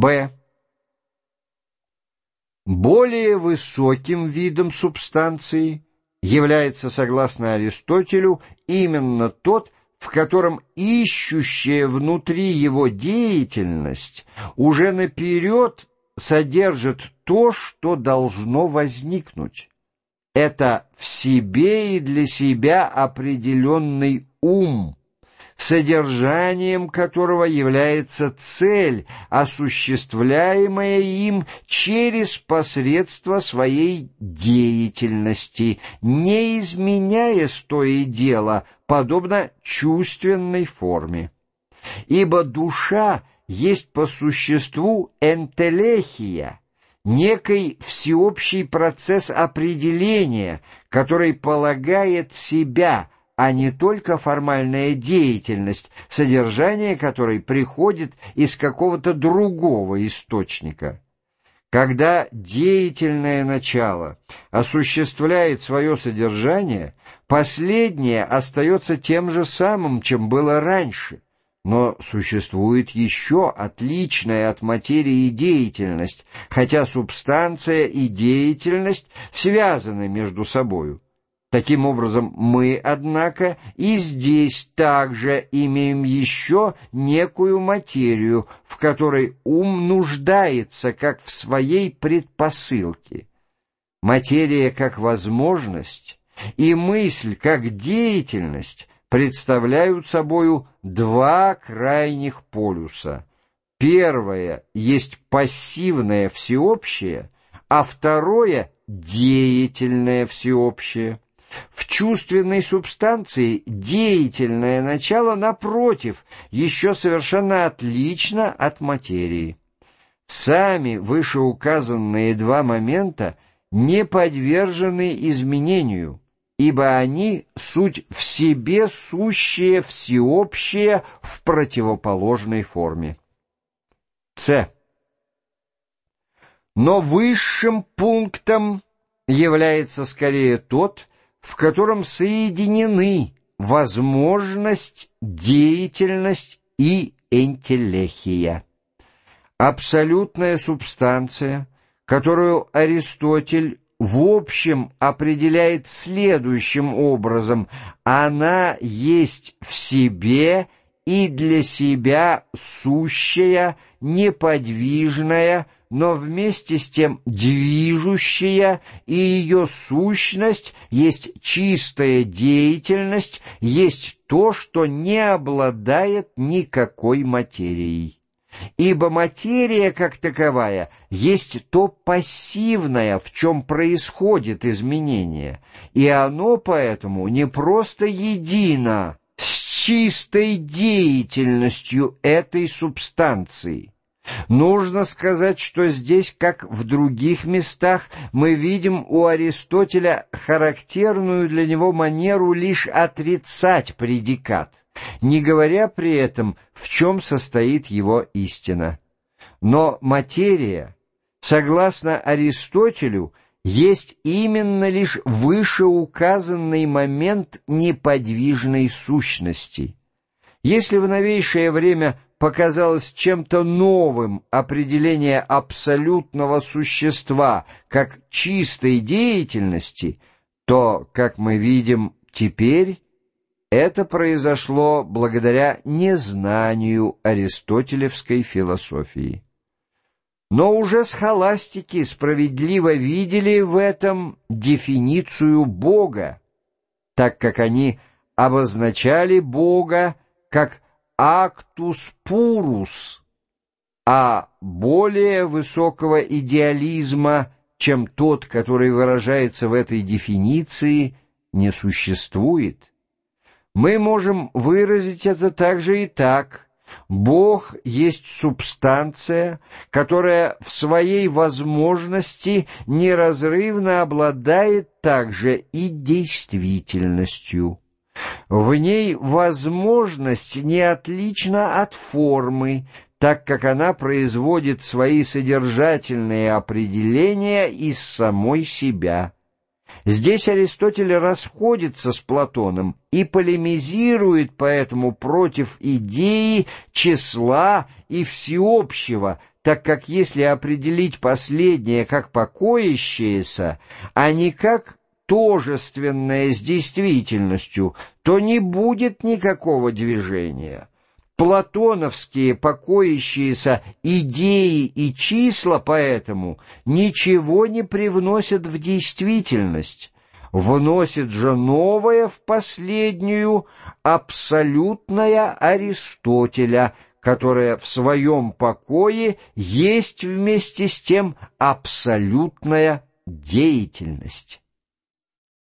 Б. Более высоким видом субстанции является, согласно Аристотелю, именно тот, в котором ищущая внутри его деятельность уже наперед содержит то, что должно возникнуть. Это в себе и для себя определенный ум, содержанием которого является цель, осуществляемая им через посредство своей деятельности, не изменяясь то и дело, подобно чувственной форме. Ибо душа есть по существу энтелехия, некий всеобщий процесс определения, который полагает себя – а не только формальная деятельность, содержание которой приходит из какого-то другого источника. Когда деятельное начало осуществляет свое содержание, последнее остается тем же самым, чем было раньше, но существует еще отличная от материи деятельность, хотя субстанция и деятельность связаны между собою. Таким образом, мы, однако, и здесь также имеем еще некую материю, в которой ум нуждается как в своей предпосылке. Материя как возможность и мысль как деятельность представляют собою два крайних полюса. Первое есть пассивное всеобщее, а второе — деятельное всеобщее. В чувственной субстанции деятельное начало, напротив, еще совершенно отлично от материи. Сами вышеуказанные два момента не подвержены изменению, ибо они суть в себе сущее всеобщее в противоположной форме. С. Но высшим пунктом является скорее тот, в котором соединены возможность, деятельность и энтелехия. Абсолютная субстанция, которую Аристотель в общем определяет следующим образом, она есть в себе и для себя сущая, неподвижная, но вместе с тем движущая, и ее сущность есть чистая деятельность, есть то, что не обладает никакой материей. Ибо материя, как таковая, есть то пассивное, в чем происходит изменение, и оно поэтому не просто едино с чистой деятельностью этой субстанции. Нужно сказать, что здесь, как в других местах, мы видим у Аристотеля характерную для него манеру лишь отрицать предикат, не говоря при этом, в чем состоит его истина. Но материя, согласно Аристотелю, есть именно лишь вышеуказанный момент неподвижной сущности. Если в новейшее время показалось чем-то новым определение абсолютного существа как чистой деятельности, то, как мы видим теперь, это произошло благодаря незнанию аристотелевской философии. Но уже схоластики справедливо видели в этом дефиницию Бога, так как они обозначали Бога как актус пурус, а более высокого идеализма, чем тот, который выражается в этой дефиниции, не существует. Мы можем выразить это также и так. Бог есть субстанция, которая в своей возможности неразрывно обладает также и действительностью. В ней возможность не отлична от формы, так как она производит свои содержательные определения из самой себя. Здесь Аристотель расходится с Платоном и полемизирует поэтому против идеи числа и всеобщего, так как если определить последнее как покоящееся, а не как тожественное с действительностью, то не будет никакого движения. Платоновские покоящиеся идеи и числа поэтому ничего не привносят в действительность, вносит же новое в последнюю абсолютная Аристотеля, которая в своем покое есть вместе с тем абсолютная деятельность.